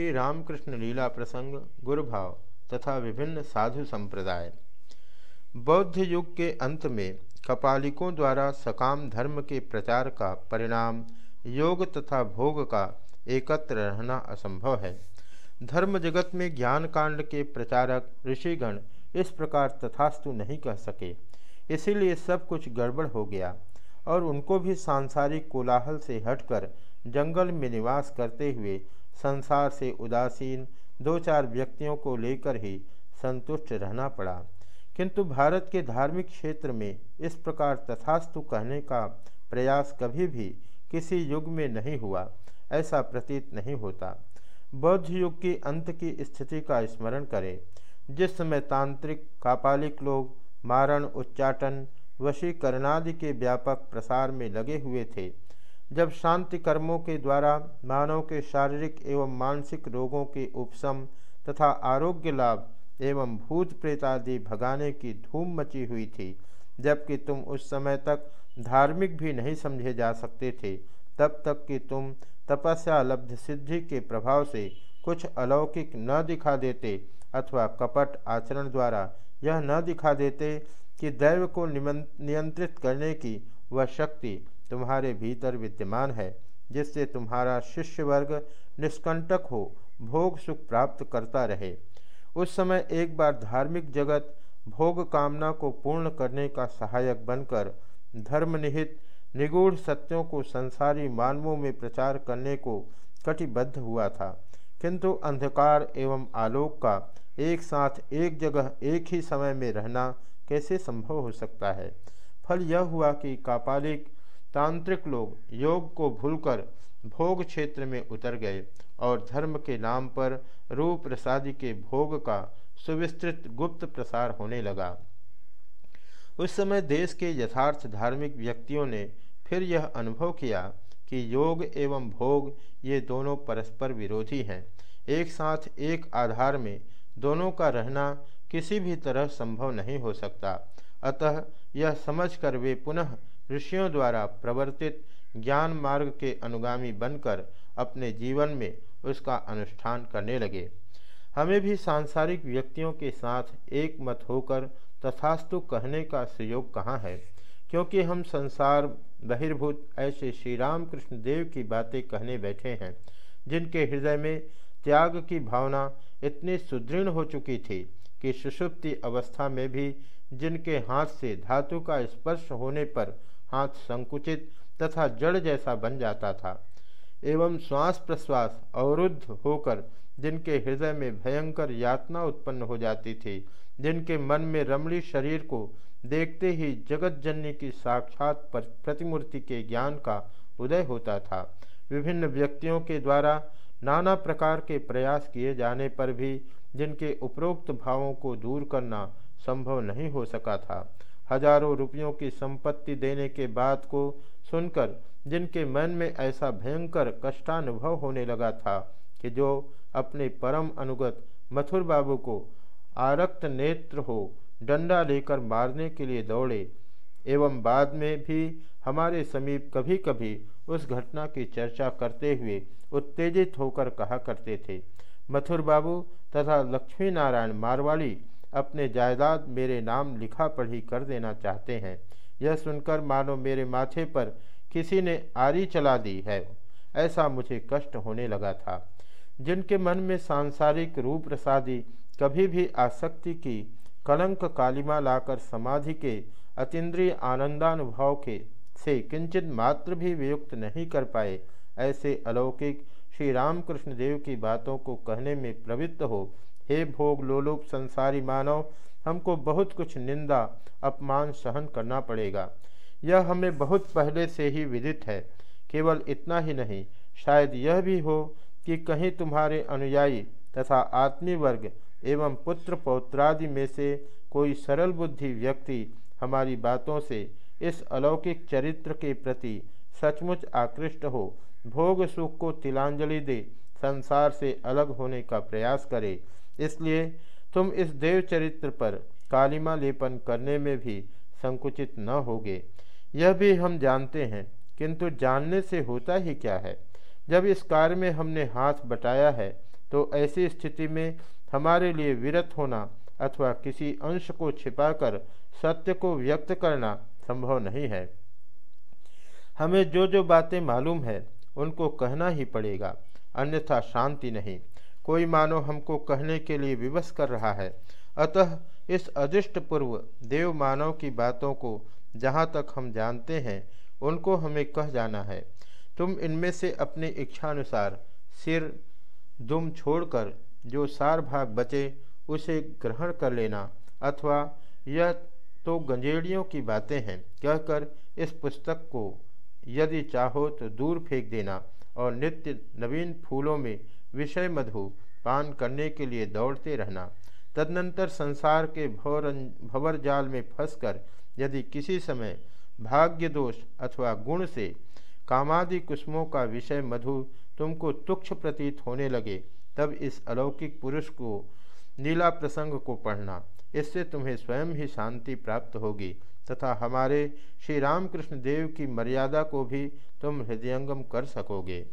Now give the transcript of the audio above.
श्री रामकृष्ण लीला प्रसंग, गुरुभाव तथा विभिन्न साधु संप्रदाय। बौद्ध युग के अंत में कपालिकों द्वारा सकाम धर्म के प्रचार का परिणाम, योग तथा भोग का एकत्र रहना असंभव है। धर्म जगत में ज्ञान कांड के प्रचारक, ऋषिगण इस प्रकार तथास्तु नहीं कह सके। इसीलिए सब कुछ गड़बड़ हो गया और उनको भी सांसारिक कोलाहल से हटकर जंगल में निवास करते हुए संसार से उदासीन दो चार व्यक्तियों को लेकर ही संतुष्ट रहना पड़ा। किंतु भारत के धार्मिक क्षेत्र में इस प्रकार तथास्तु कहने का प्रयास कभी भी किसी युग में नहीं हुआ, ऐसा प्रतीत नहीं होता। बौद्ध युग की अंत की स्थिति का स्मरण करें। जिस समय तांत्रिक, कापालिक लोग मारण, उच्चाटन वशीकरणादि के व्यापक प्रसार में लगे हुए थे जब शांति कर्मों के द्वारा, मानव के शारीरिक एवं मानसिक रोगों के उपशम तथा आरोग्य लाभ एवं भूत प्रेतादि भगाने की धूम मची हुई थी, जबकि तुम उस समय तक धार्मिक भी नहीं समझे जा सकते थे, तब तक कि तुम तपस्या लब्ध सिद्धि के प्रभाव से कुछ अलौकिक न दिखा देते अथवा कपट आचरण द्वारा यह न दिखा देते कि दैव को नियंत्रित करने की वह शक्ति तुम्हारे भीतर विद्यमान है, जिससे तुम्हारा शिष्य वर्ग निष्कंटक हो, भोग सुख प्राप्त करता रहे। उस समय एक बार धार्मिक जगत भोग कामना को पूर्ण करने का सहायक बनकर धर्मनिहित, निगूढ़ सत्यों को संसारी मानवों में प्रचार करने को कटिबद्ध हुआ था। किंतु अंधकार एवं आलोक का एक साथ एक जगह एक ही समय में रहना कैसे संभव हो सकता है? फल यह हुआ कि कापालिक तांत्रिक लोग योग को भूलकर भोग क्षेत्र में उतर गए और धर्म के नाम पर रूप प्रसादी के भोग का सुविस्तृत गुप्त प्रसार होने लगा। उस समय देश के यथार्थ धार्मिक व्यक्तियों ने फिर यह अनुभव किया कि योग एवं भोग ये दोनों परस्पर विरोधी हैं। एक साथ एक आधार में दोनों का रहना किसी भी तरह संभव नहीं हो सकता। अतः यह समझकर वे पुनः ऋषियों द्वारा प्रवर्तित ज्ञान मार्ग के अनुगामी बनकर अपने जीवन में उसका अनुष्ठान करने लगे। हमें भी सांसारिक व्यक्तियों के साथ एक मत होकर तथास्तु कहने का सुयोग कहाँ है? क्योंकि हम संसार बहिर्भूत ऐसे श्री राम कृष्ण देव की बातें कहने बैठे हैं, जिनके हृदय में त्याग की भावना इतनी सुदृढ़ हो चुकी थी कि सुषुप्ति अवस्था में भी जिनके हाथ से धातु का स्पर्श होने पर हाथ संकुचित तथा जड़ जैसा बन जाता था, एवं श्वास प्रश्वास अवरुद्ध होकर जिनके हृदय में भयंकर यातना उत्पन्न हो जाती थी, जिनके मन में रमणी शरीर को देखते ही जगत जननी की साक्षात पर प्रतिमूर्ति के ज्ञान का उदय होता था। विभिन्न व्यक्तियों के द्वारा नाना प्रकार के प्रयास किए जाने पर भी जिनके उपरोक्त भावों को दूर करना संभव नहीं हो सका था। हज़ारों रुपयों की संपत्ति देने के बाद को सुनकर, जिनके मन में ऐसा भयंकर कष्टानुभव होने लगा था कि जो अपने परम अनुगत मथुर बाबू को आरक्त नेत्र हो डंडा लेकर मारने के लिए दौड़े, एवं बाद में भी हमारे समीप कभी कभी उस घटना की चर्चा करते हुए उत्तेजित होकर कहा करते थे, मथुर बाबू तथा लक्ष्मी नारायण मारवाड़ी अपने जायदाद मेरे नाम लिखा पढ़ी कर देना चाहते हैं। यह सुनकर मानो मेरे माथे पर किसी ने आरी चला दी है। ऐसा मुझे कष्ट होने लगा था। जिनके मन में सांसारिक रूप प्रसादी कभी भी आसक्ति की कलंक कालिमा लाकर समाधि के अतीन्द्रिय आनंदानुभव के से किंचित मात्र भी वियुक्त नहीं कर पाए, ऐसे अलौकिक श्री रामकृष्ण देव की बातों को कहने में प्रवृत्त हो, हे भोग लोलुप संसारी मानव, हमको बहुत कुछ निंदा, अपमान सहन करना पड़ेगा। यह हमें बहुत पहले से ही विदित है, केवल इतना ही नहीं, शायद यह भी हो कि कहीं तुम्हारे अनुयायी तथा आत्मी वर्ग एवं पुत्र पौत्रादि में से कोई सरल बुद्धि व्यक्ति हमारी बातों से इस अलौकिक चरित्र के प्रति सचमुच आकृष्ट हो। भोग सुख को तिलांजलि दे। संसार से अलग होने का प्रयास करे। इसलिए तुम इस देव चरित्र पर कालिमा लेपन करने में भी संकुचित न होगे। यह भी हम जानते हैं, किंतु जानने से होता ही क्या है? जब इस कार्य में हमने हाथ बटाया है तो ऐसी स्थिति में हमारे लिए विरत होना अथवा किसी अंश को छिपाकर सत्य को व्यक्त करना संभव नहीं है। हमें जो जो बातें मालूम है, उनको कहना ही पड़ेगा, अन्यथा शांति नहीं। कोई मानो हमको कहने के लिए विवश कर रहा है। अतः इस अदृष्ट पूर्व देव मानव की बातों को जहाँ तक हम जानते हैं, उनको हमें कह जाना है। तुम इनमें से अपनी इच्छानुसार सिर दुम छोड़कर जो सार भाग बचे, उसे ग्रहण कर लेना, अथवा यह तो गंजेड़ियों की बातें हैं, कहकर इस पुस्तक को यदि चाहो तो दूर फेंक देना और नित्य नवीन फूलों में विषय मधु पान करने के लिए दौड़ते रहना। तदनंतर संसार के भवर भवर जाल में फंसकर यदि किसी समय भाग्य दोष अथवा गुण से कामादि कुसुमों का विषय मधु तुमको तुक्ष प्रतीत होने लगे, तब इस अलौकिक पुरुष को नीला प्रसंग को पढ़ना, इससे तुम्हें स्वयं ही शांति प्राप्त होगी, तथा हमारे श्री रामकृष्ण देव की मर्यादा को भी तुम हृदयंगम कर सकोगे।